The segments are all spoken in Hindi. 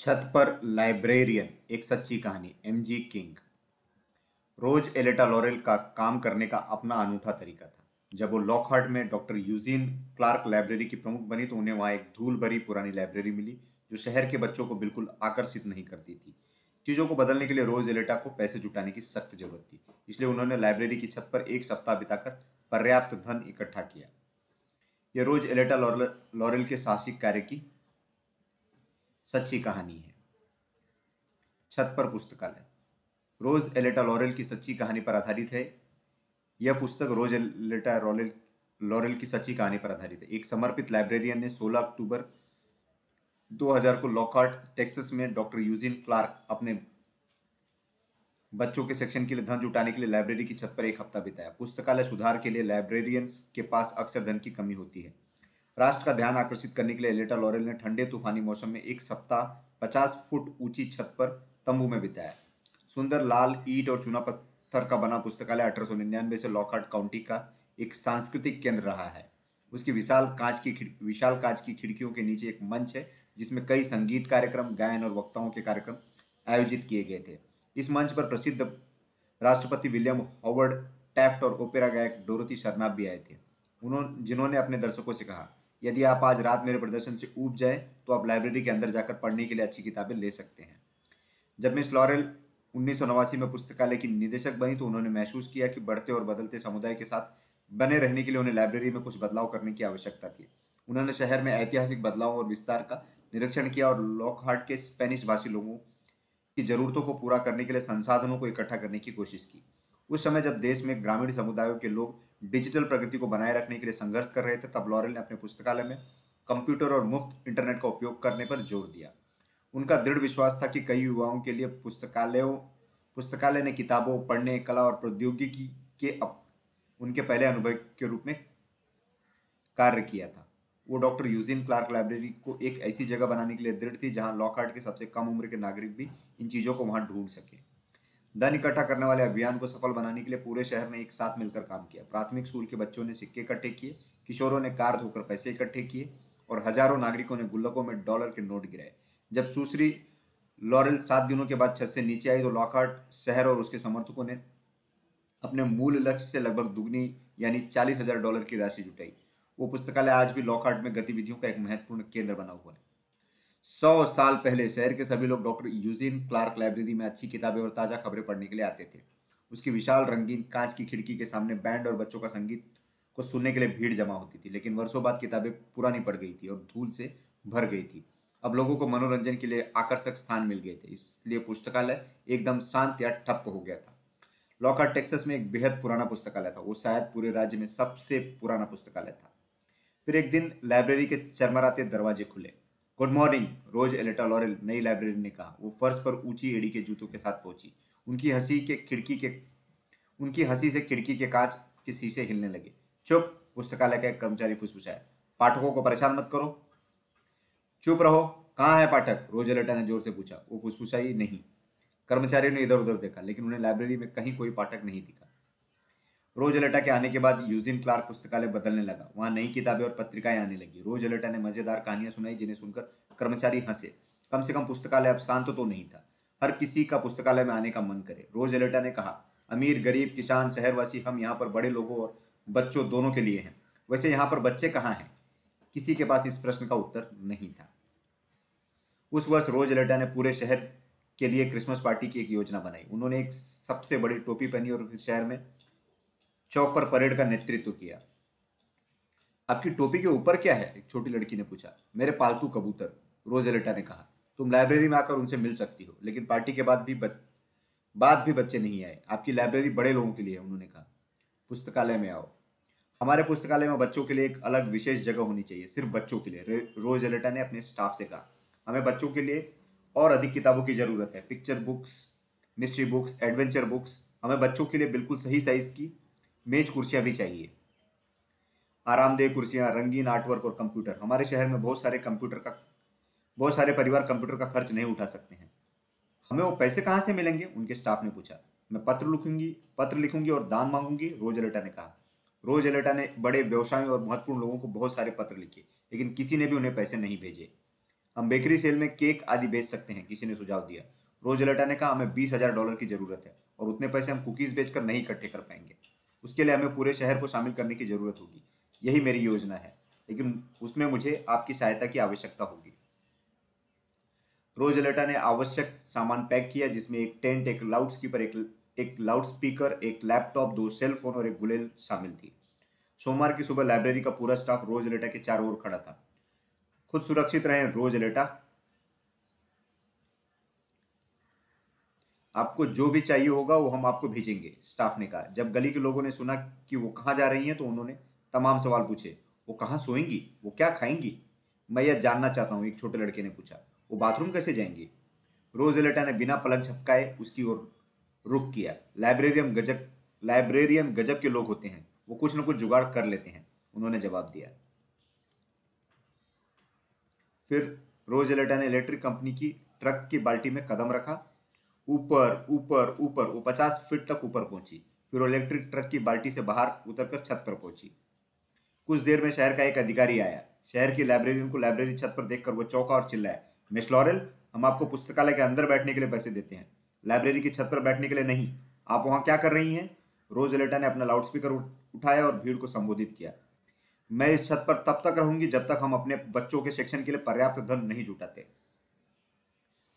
छत पर लाइब्रेरियन, एक सच्ची कहानी M G King Rose Aletta Laurel का काम करने का अपना अनूठा तरीका था। जब वो लॉकहार्ट में डॉक्टर यूजीन क्लार्क लाइब्रेरी की प्रमुख बनी तो उन्हें वहाँ एक धूल भरी पुरानी लाइब्रेरी मिली, जो शहर के बच्चों को बिल्कुल आकर्षित नहीं करती थी। चीज़ों को बदलने के लिए रोज एलेटा को पैसे जुटाने की सख्त ज़रूरत थी, इसलिए उन्होंने लाइब्रेरी की छत पर एक सप्ताह बिताकर पर्याप्त धन इकट्ठा किया। यह रोज एलेटा लॉरेल के साहसिक कार्य की सच्ची कहानी है। छत पर पुस्तकालय। रोज एलेटा लॉरेल की सच्ची कहानी पर आधारित है। यह पुस्तक रोज एलेटा लॉरेल लॉरेल की सच्ची कहानी पर आधारित है। एक समर्पित लाइब्रेरियन ने 16 अक्टूबर 2000 को लॉकहार्ट, टेक्सास में डॉक्टर यूजिन क्लार्क अपने बच्चों के सेक्शन के लिए धन जुटाने के लिए लाइब्रेरी की छत पर एक हफ़्ता बिताया। पुस्तकालय सुधार के लिए लाइब्रेरियंस के पास अक्सर धन की कमी होती है। राष्ट्र का ध्यान आकर्षित करने के लिए एलेटा लॉरेल ने ठंडे तूफानी मौसम में एक सप्ताह पचास फुट ऊँची छत पर तंबू में बिताया। सुंदर लाल ईट और चूना पत्थर का बना पुस्तकालय अठारह सौ निन्यानवे से लॉकहार्ट काउंटी का एक सांस्कृतिक केंद्र रहा है। उसकी विशाल कांच की विशाल कांच की खिड़कियों के नीचे एक मंच है, जिसमें कई संगीत कार्यक्रम, गायन और वक्ताओं के कार्यक्रम आयोजित किए गए थे। इस मंच पर प्रसिद्ध राष्ट्रपति विलियम हॉवर्ड, टैफ्ट और ओपेरा गायक डोरथी शर्नाब भी आए थे। उन्होंने जिन्होंने अपने दर्शकों से कहा यदि आप आज रात मेरे प्रदर्शन से ऊब जाए तो आप लाइब्रेरी के अंदर जाकर पढ़ने के लिए अच्छी किताबें ले सकते हैं। जब मिस लॉरेल उन्नीस में पुस्तकालय की निदेशक बनी तो उन्होंने महसूस किया कि बढ़ते और बदलते समुदाय के साथ बने रहने के लिए उन्हें लाइब्रेरी में कुछ बदलाव करने की आवश्यकता थी। उन्होंने शहर में ऐतिहासिक बदलाव और विस्तार का निरीक्षण किया और लॉकहार्ट के स्पेनिश भाषी लोगों की जरूरतों को पूरा करने के लिए संसाधनों को इकट्ठा करने की कोशिश की। उस समय जब देश में ग्रामीण समुदायों के लोग डिजिटल प्रगति को बनाए रखने के लिए संघर्ष कर रहे थे तब लॉरेल ने अपने पुस्तकालय में कंप्यूटर और मुफ़्त इंटरनेट का उपयोग करने पर ज़ोर दिया। उनका दृढ़ विश्वास था कि कई युवाओं के लिए पुस्तकालयों पुस्तकालय ने किताबों पढ़ने कला और प्रौद्योगिकी के अप, उनके पहले अनुभव के रूप में कार्य किया था। वो डॉक्टर यूजिन क्लार्क लाइब्रेरी को एक ऐसी जगह बनाने के लिए दृढ़ थी जहाँ लॉकहार्ट के सबसे कम उम्र के नागरिक भी इन चीज़ों को वहाँ ढूंढ सके। धन इकट्ठा करने वाले अभियान को सफल बनाने के लिए पूरे शहर ने एक साथ मिलकर काम किया। प्राथमिक स्कूल के बच्चों ने सिक्के इकट्ठे किए, किशोरों ने कार धोकर पैसे इकट्ठे किए और हज़ारों नागरिकों ने गुल्लकों में डॉलर के नोट गिराए। जब सुश्री लॉरेल सात दिनों के बाद छत से नीचे आई तो लॉकहार्ट शहर और उसके समर्थकों ने अपने मूल लक्ष्य से लगभग दुगनी यानी चालीस हज़ार डॉलर की राशि जुटाई। वो पुस्तकालय आज भी लॉकहार्ट में गतिविधियों का एक महत्वपूर्ण केंद्र बना हुआ है। सौ साल पहले शहर के सभी लोग डॉक्टर यूजिन क्लार्क लाइब्रेरी में अच्छी किताबें और ताज़ा खबरें पढ़ने के लिए आते थे। उसकी विशाल रंगीन कांच की खिड़की के सामने बैंड और बच्चों का संगीत को सुनने के लिए भीड़ जमा होती थी, लेकिन वर्षों बाद किताबें पुरानी पड़ गई थी और धूल से भर गई थी। अब लोगों को मनोरंजन के लिए आकर्षक स्थान मिल गए थे, इसलिए पुस्तकालय एकदम शांत या ठप्प हो गया था। लॉकर टेक्सस में एक बेहद पुराना पुस्तकालय था, वो शायद पूरे राज्य में सबसे पुराना पुस्तकालय था। फिर एक दिन लाइब्रेरी के चरमराते दरवाजे खुले। Good morning Rose Aletta Laurel, नई लाइब्रेरी ने कहा। वो फर्श पर ऊँची एड़ी के जूतों के साथ पहुँची। उनकी हँसी के खिड़की के, उनकी हँसी से खिड़की के कांच के शीशे हिलने लगे। चुप, पुस्तकालय का एक कर्मचारी फुसफुसाया। पाठकों को परेशान मत करो। चुप रहो। कहाँ है पाठक? रोज एलेटा ने ज़ोर से पूछा। वो फुसफुसाई नहीं। कर्मचारी ने इधर उधर देखा, लेकिन उन्हें लाइब्रेरी में कहीं कोई पाठक नहीं दिखा। रोज अलेटा के आने के बाद यूजिन क्लार्क पुस्तकालय बदलने लगा। वहाँ नई किताबें और पत्रिकाएँ आने लगी। रोज अलेटा ने मज़ेदार कहानियाँ सुनाई, जिन्हें सुनकर कर्मचारी हंसे। कम से कम पुस्तकालय अब शांत तो नहीं था। हर किसी का पुस्तकालय में आने का मन करे। रोज अलेटा ने कहा, अमीर, गरीब, किसान, शहरवासी, हम यहाँ पर बड़े लोगों और बच्चों दोनों के लिए हैं। वैसे यहाँ पर बच्चे कहाँ हैं? किसी के पास इस प्रश्न का उत्तर नहीं था। उस वर्ष रोज अलेटा ने पूरे शहर के लिए क्रिसमस पार्टी की एक योजना बनाई। उन्होंने एक सबसे बड़ी टोपी पहनी और शहर में चौक पर परेड का नेतृत्व किया। आपकी टोपी के ऊपर क्या है? एक छोटी लड़की ने पूछा। मेरे पालतू कबूतर, रोज एलेटा ने कहा। तुम लाइब्रेरी में आकर उनसे मिल सकती हो, लेकिन पार्टी के बाद भी बच... बाद भी बच्चे नहीं आए। आपकी लाइब्रेरी बड़े लोगों के लिए है, उन्होंने कहा। पुस्तकालय में आओ। हमारे पुस्तकालय में बच्चों के लिए एक अलग विशेष जगह होनी चाहिए, सिर्फ़ बच्चों के लिए। रोज एलेटा ने अपने स्टाफ से कहा। हमें बच्चों के लिए और अधिक किताबों की ज़रूरत है। Picture books, mystery books, adventure books, हमें बच्चों के लिए बिल्कुल सही साइज़ की मेज कुर्सियाँ भी चाहिए। आरामदेह कुर्सियाँ, रंगीन आर्टवर्क और कंप्यूटर। हमारे शहर में बहुत सारे कंप्यूटर का, बहुत सारे परिवार कंप्यूटर का खर्च नहीं उठा सकते हैं। हमें वो पैसे कहाँ से मिलेंगे? उनके स्टाफ ने पूछा। मैं पत्र लिखूँगी पत्र लिखूँगी और दान मांगूँगी, रोज अलेटा ने कहा। रोज एलेटा ने बड़े व्यवसायों और महत्वपूर्ण लोगों को बहुत सारे पत्र लिखे, लेकिन किसी ने भी उन्हें पैसे नहीं भेजे। हम बेकरी सेल में केक आदि बेच सकते हैं, किसी ने सुझाव दिया। रोज अलेटा ने कहा, हमें बीस हज़ार डॉलर की ज़रूरत है और उतने पैसे हम कुकीज बेचकर नहीं इकट्ठे कर पाएँगे। उसके लिए हमें पूरे शहर को शामिल करने की ज़रूरत होगी। यही मेरी योजना है, लेकिन उसमें मुझे आपकी सहायता की आवश्यकता होगी। रोजलेटा ने आवश्यक सामान पैक किया, जिसमें एक टेंट, एक लाउड स्पीकर एक एक लाउड स्पीकर एक लैपटॉप, दो सेल फ़ोन और एक गुलेल शामिल थी। सोमवार की सुबह लाइब्रेरी का पूरा स्टाफ रोज रोजलेटा के चारों ओर खड़ा था। खुद सुरक्षित रहे रोजलेटा आपको जो भी चाहिए होगा, वो हम आपको भेजेंगे स्टाफ ने कहा। जब गली के लोगों ने सुना कि वो कहाँ जा रही हैं तो उन्होंने तमाम सवाल पूछे। वो कहाँ सोएँगी? वो क्या खाएँगी? मैं यह जानना चाहता हूँ, एक छोटे लड़के ने पूछा। वो बाथरूम कैसे जाएँगी? रोजलेटा ने बिना पलक झपकाए उसकी ओर रुक किया। लाइब्रेरियन गजब लाइब्रेरियन गजब के लोग होते हैं। वो कुछ न कुछ जुगाड़ कर लेते हैं, उन्होंने जवाब दिया। फिर रोज एलेटा ने इलेक्ट्रिक कंपनी की ट्रक की बाल्टी में कदम रखा। ऊपर ऊपर ऊपर, वो पचास फीट तक ऊपर पहुँची। फिर वो इलेक्ट्रिक ट्रक की बाल्टी से बाहर उतरकर छत पर पहुँची। कुछ देर में शहर का एक अधिकारी आया। शहर की लाइब्रेरियन को लाइब्रेरी छत पर देखकर वो चौका और चिल्लाया मिस लॉरेल हम आपको पुस्तकालय के अंदर बैठने के लिए पैसे देते हैं। लाइब्रेरी की छत पर बैठने के लिए नहीं। आप वहाँ क्या कर रही हैं? रोज लेटा ने अपना लाउडस्पीकर उठाया और भीड़ को संबोधित किया। मैं इस छत पर तब तक रहूँगी जब तक हम अपने बच्चों के शिक्षण के लिए पर्याप्त धन नहीं जुटाते।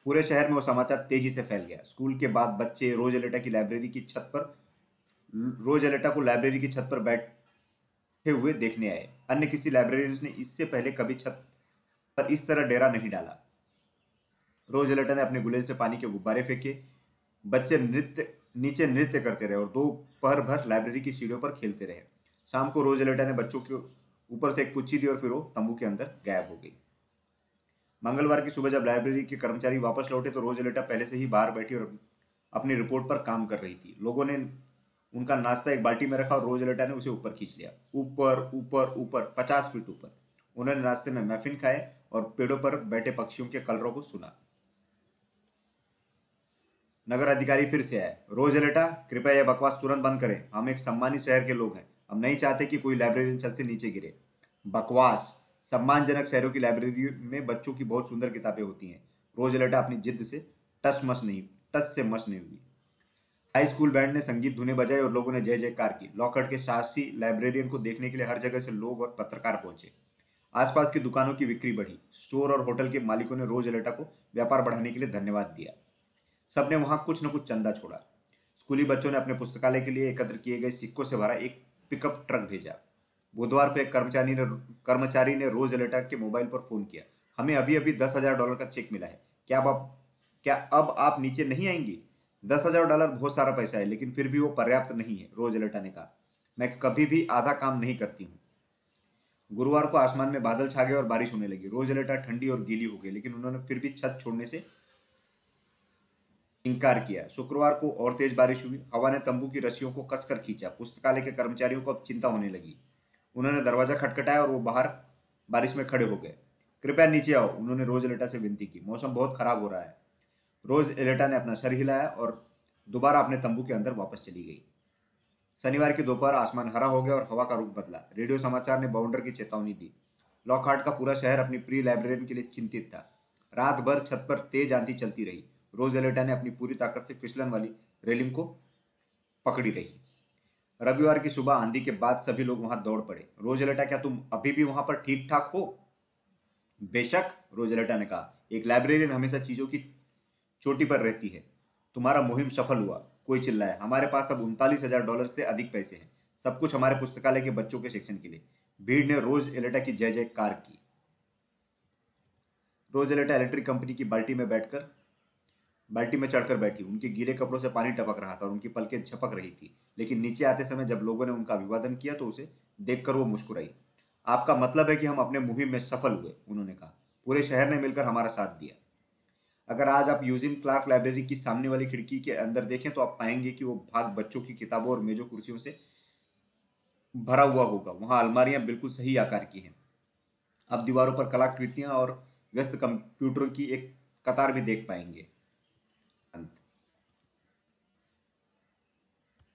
पूरे शहर में वो समाचार तेज़ी से फैल गया। स्कूल के बाद बच्चे रोज एलेटा की लाइब्रेरी की छत पर, रोज एलेटा को लाइब्रेरी की छत पर बैठे हुए देखने आए। अन्य किसी लाइब्रेरियन ने इससे पहले कभी छत पर इस तरह डेरा नहीं डाला। रोज एलेटा ने अपने गुलेल से पानी के गुब्बारे फेंके, बच्चे नृत्य, नीचे नृत्य करते रहे और दो पहर भर लाइब्रेरी की सीढ़ियों पर खेलते रहे। शाम को रोज एलेटा ने बच्चों के ऊपर से एक पुच्छी दी और फिर वो तंबू के अंदर गायब हो गई। मंगलवार की सुबह जब लाइब्रेरी के कर्मचारी वापस लौटे तो रोज लेटा पहले से ही बाहर बैठी और अपनी रिपोर्ट पर काम कर रही थी। लोगों ने उनका नाश्ता एक बाल्टी में रखा और रोज लेटा ने उसे ऊपर खींच लिया। ऊपर ऊपर ऊपर, पचास फीट ऊपर। उन्होंने नाश्ते में मैफिन खाए और पेड़ों पर बैठे पक्षियों के कलरों को सुना। नगर अधिकारी फिर से आए। रोज लेटा, कृपया यह बकवास तुरंत बंद करें। हम एक सम्मानित शहर के लोग हैं। हम नहीं चाहते कि कोई लाइब्रेरी छत से नीचे गिरे। बकवास। सम्मानजनक शहरों की लाइब्रेरी में बच्चों की बहुत सुंदर किताबें होती हैं। रोज लटा अपनी जिद से। टस मस नहीं, टस से मस नहीं हुई हाई स्कूल बैंड ने संगीत धुने बजाए और लोगों ने जय जयकार की। लॉकअट के साहसी लाइब्रेरियन को देखने के लिए हर जगह से लोग और पत्रकार पहुँचे। आसपास की दुकानों की बिक्री बढ़ी। स्टोर और होटल के मालिकों ने रोज एलेटा को व्यापार बढ़ाने के लिए धन्यवाद दिया। सबने वहाँ कुछ न कुछ चंदा छोड़ा। स्कूली बच्चों ने अपने पुस्तकालय के लिए एकत्र किए गए सिक्कों से भरा एक पिकअप ट्रक भेजा। बुधवार को एक कर्मचारी ने कर्मचारी ने रोज एलेटा के मोबाइल पर फ़ोन किया। हमें अभी अभी दस हज़ार डॉलर का चेक मिला है। क्या अब क्या अब आप नीचे नहीं आएँगी? दस हज़ार डॉलर बहुत सारा पैसा है, लेकिन फिर भी वो पर्याप्त नहीं है, रोज एलेटा ने कहा मैं कभी भी आधा काम नहीं करती हूँ। गुरुवार को आसमान में बादल छा गए और बारिश होने लगी। रोज एलेटा ठंडी और गीली हो गई, लेकिन उन्होंने फिर भी छत छोड़ने से इनकार किया। शुक्रवार को और तेज बारिश हुई। हवा ने तंबू की रस्सियों को कसकर खींचा। पुस्तकालय के कर्मचारियों को अब चिंता होने लगी। उन्होंने दरवाज़ा खटखटाया और वो बाहर बारिश में खड़े हो गए। कृपया नीचे आओ। उन्होंने रोज एलेटा से विनती की। मौसम बहुत खराब हो रहा है। रोज एलेटा ने अपना सर हिलाया और दोबारा अपने तंबू के अंदर वापस चली गई। शनिवार की दोपहर आसमान हरा हो गया और हवा का रुख बदला। रेडियो समाचार ने बाउंडर की चेतावनी दी। लॉकहार्ट का पूरा शहर अपनी प्री लाइब्रेरियन के लिए चिंतित था। रात भर छत पर तेज आंधी चलती रही। रोज एलेटा ने अपनी पूरी ताकत से फिसलन वाली रेलिंग को पकड़ी रही। रविवार की सुबह आंधी के बाद सभी लोग वहाँ दौड़ पड़े। रोजलेटा क्या तुम अभी भी वहाँ पर ठीक ठाक हो? बेशक रोजलेटा ने कहा। एक लाइब्रेरियन हमेशा चीज़ों की चोटी पर रहती है। तुम्हारा मुहिम सफल हुआ, कोई चिल्लाया हमारे पास अब उनतालीस हज़ार डॉलर से अधिक पैसे हैं। सब कुछ हमारे पुस्तकालय के बच्चों के शिक्षण के लिए। भीड़ ने रोज एलेटा की जय जयकार की। रोज एलेटा इलेक्ट्रिक कंपनी की बाल्टी में बैठकर बाल्टी में चढ़कर बैठी। उनके गीले कपड़ों से पानी टपक रहा था और उनकी पलकें झपक रही थी। लेकिन नीचे आते समय जब लोगों ने उनका अभिवादन किया तो उसे देखकर वो मुस्कुराई। आपका मतलब है कि हम अपने मुहिम में सफल हुए, उन्होंने कहा। पूरे शहर ने मिलकर हमारा साथ दिया। अगर आज आप यूजिन क्लार्क लाइब्रेरी की सामने वाली खिड़की के अंदर देखें तो आप पाएँगे कि वो भाग बच्चों की किताबों और मेजों कुर्सियों से भरा हुआ होगा। वहाँ अलमारियाँ बिल्कुल सही आकार की हैं। आप दीवारों पर कलाकृतियाँ और व्यस्त कंप्यूटर की एक कतार भी देख पाएँगे।